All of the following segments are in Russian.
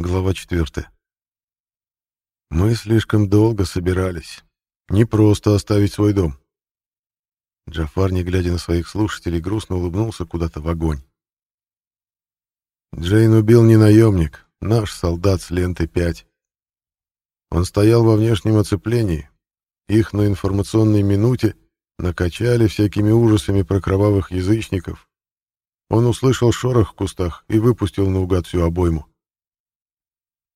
Глава 4. Мы слишком долго собирались. Не просто оставить свой дом. Джафар, не глядя на своих слушателей, грустно улыбнулся куда-то в огонь. Джейн убил не наемник, наш солдат с ленты 5. Он стоял во внешнем оцеплении. Их на информационной минуте накачали всякими ужасами про кровавых язычников. Он услышал шорох в кустах и выпустил наугад всю обойму.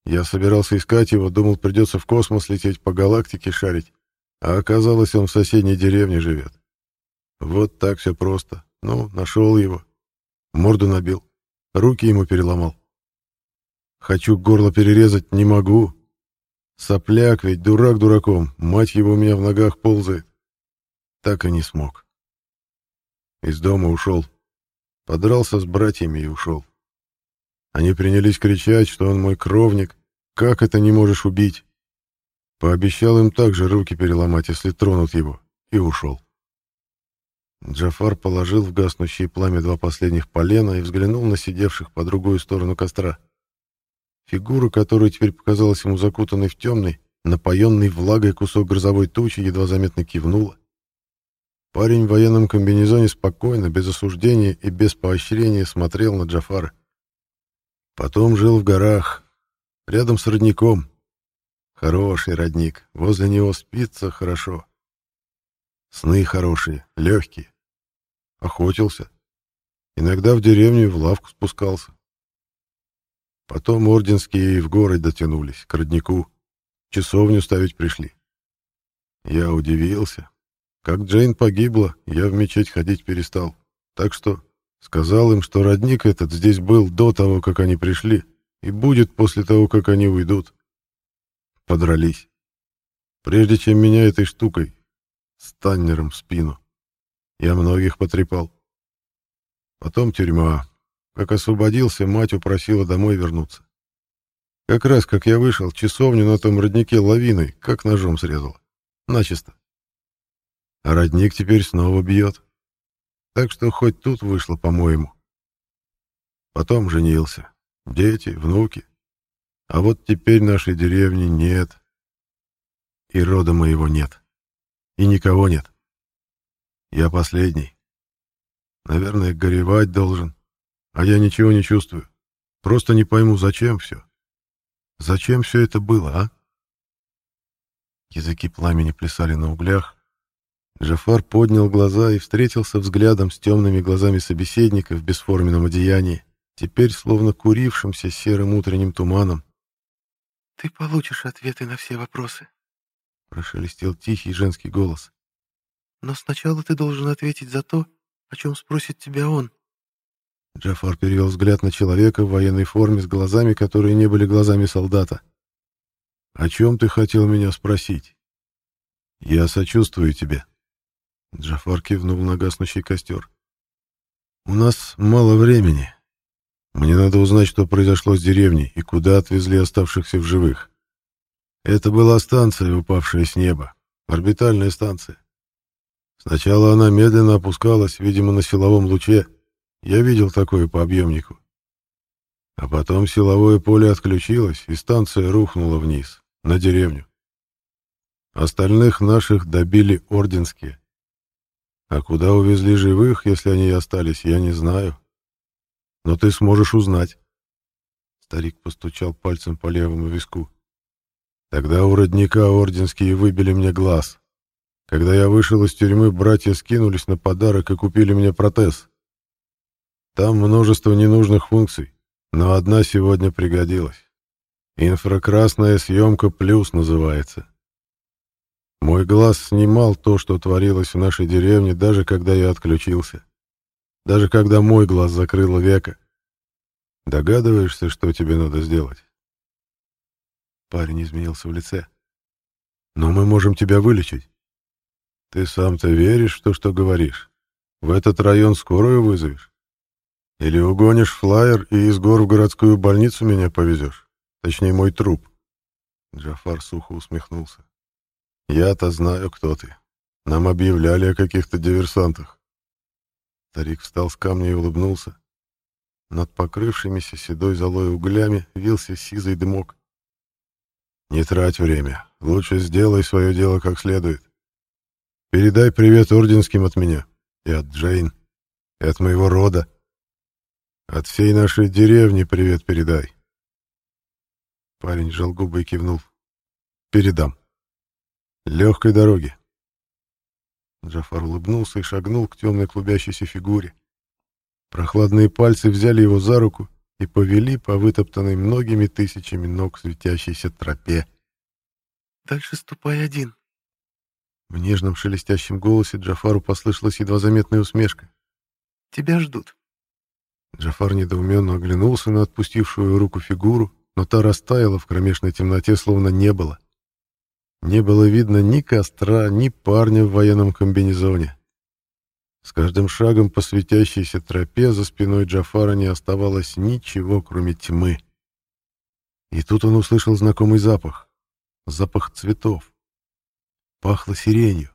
Я собирался искать его, думал, придется в космос лететь по галактике шарить, а оказалось, он в соседней деревне живет. Вот так все просто. Ну, нашел его. Морду набил. Руки ему переломал. Хочу горло перерезать, не могу. Сопляк ведь, дурак дураком, мать его у меня в ногах ползает. Так и не смог. Из дома ушел. Подрался с братьями и ушел. Они принялись кричать, что он мой кровник. Как это не можешь убить? Пообещал им также руки переломать, если тронут его, и ушел. Джафар положил в гаснущее пламя два последних полена и взглянул на сидевших по другую сторону костра. Фигура, которая теперь показалась ему закутанной в темный, напоенный влагой кусок грозовой тучи, едва заметно кивнула. Парень в военном комбинезоне спокойно, без осуждения и без поощрения смотрел на Джафара. Потом жил в горах, рядом с родником. Хороший родник, возле него спится хорошо. Сны хорошие, легкие. Охотился. Иногда в деревню в лавку спускался. Потом орденские и в город дотянулись, к роднику. Часовню ставить пришли. Я удивился. Как Джейн погибла, я в мечеть ходить перестал. Так что Сказал им, что родник этот здесь был до того, как они пришли, и будет после того, как они уйдут. Подрались. Прежде чем меня этой штукой, станнером в спину, я многих потрепал. Потом тюрьма. Как освободился, мать упросила домой вернуться. Как раз, как я вышел, часовню на том роднике лавиной, как ножом срезала. Начисто. А родник теперь снова бьет. Так что хоть тут вышло, по-моему. Потом женился. Дети, внуки. А вот теперь нашей деревни нет. И рода моего нет. И никого нет. Я последний. Наверное, горевать должен. А я ничего не чувствую. Просто не пойму, зачем все. Зачем все это было, а? Языки пламени плясали на углях, Джафар поднял глаза и встретился взглядом с темными глазами собеседника в бесформенном одеянии, теперь словно курившимся серым утренним туманом. «Ты получишь ответы на все вопросы», — прошелестел тихий женский голос. «Но сначала ты должен ответить за то, о чем спросит тебя он». Джафар перевел взгляд на человека в военной форме с глазами, которые не были глазами солдата. «О чем ты хотел меня спросить?» «Я сочувствую тебе», Джафар кивнул на гаснущий костер. «У нас мало времени. Мне надо узнать, что произошло с деревней и куда отвезли оставшихся в живых. Это была станция, упавшая с неба. Орбитальная станция. Сначала она медленно опускалась, видимо, на силовом луче. Я видел такое по объемнику. А потом силовое поле отключилось, и станция рухнула вниз, на деревню. Остальных наших добили орденские. А куда увезли живых, если они и остались, я не знаю. Но ты сможешь узнать. Старик постучал пальцем по левому виску. Тогда у родника орденские выбили мне глаз. Когда я вышел из тюрьмы, братья скинулись на подарок и купили мне протез. Там множество ненужных функций, но одна сегодня пригодилась. Инфракрасная съемка плюс называется. Мой глаз снимал то, что творилось в нашей деревне, даже когда я отключился. Даже когда мой глаз закрыло века. Догадываешься, что тебе надо сделать? Парень изменился в лице. Но мы можем тебя вылечить. Ты сам-то веришь в то, что говоришь? В этот район скорую вызовешь? Или угонишь флайер и из гор в городскую больницу меня повезешь? Точнее, мой труп. Джафар сухо усмехнулся. Я-то знаю, кто ты. Нам объявляли о каких-то диверсантах. Старик встал с камня и улыбнулся. Над покрывшимися седой золой углями вился сизый дымок. «Не трать время. Лучше сделай свое дело как следует. Передай привет орденским от меня и от Джейн, и от моего рода. От всей нашей деревни привет передай». Парень сжал губы и кивнул. «Передам. Легкой дороги». Джафар улыбнулся и шагнул к темной клубящейся фигуре. Прохладные пальцы взяли его за руку и повели по вытоптанной многими тысячами ног светящейся тропе. «Дальше ступай один». В нежном шелестящем голосе Джафару послышалась едва заметная усмешка. «Тебя ждут». Джафар недоуменно оглянулся на отпустившую руку фигуру, но та растаяла в кромешной темноте, словно не было. Не было видно ни костра, ни парня в военном комбинезоне. С каждым шагом по светящейся тропе за спиной Джафара не оставалось ничего, кроме тьмы. И тут он услышал знакомый запах. Запах цветов. Пахло сиренью.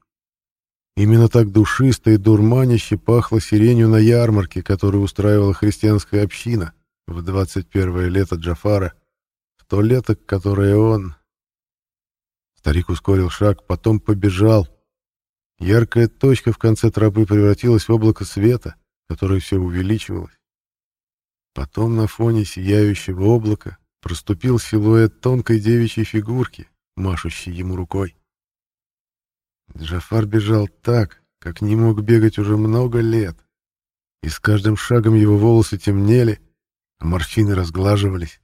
Именно так душисто и дурманище пахло сиренью на ярмарке, которую устраивала христианская община в 21 лето Джафара, в то лето, которое он... Старик ускорил шаг, потом побежал, Яркая точка в конце тропы превратилась в облако света, которое все увеличивалось. Потом на фоне сияющего облака проступил силуэт тонкой девичьей фигурки, машущей ему рукой. Джафар бежал так, как не мог бегать уже много лет, и с каждым шагом его волосы темнели, а морщины разглаживались.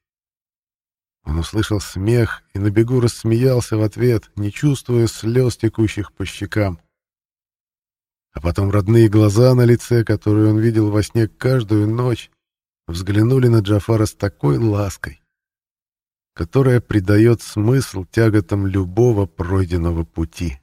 Он услышал смех и на бегу рассмеялся в ответ, не чувствуя слез, текущих по щекам а потом родные глаза на лице, которые он видел во сне каждую ночь, взглянули на Джафара с такой лаской, которая придает смысл тяготам любого пройденного пути.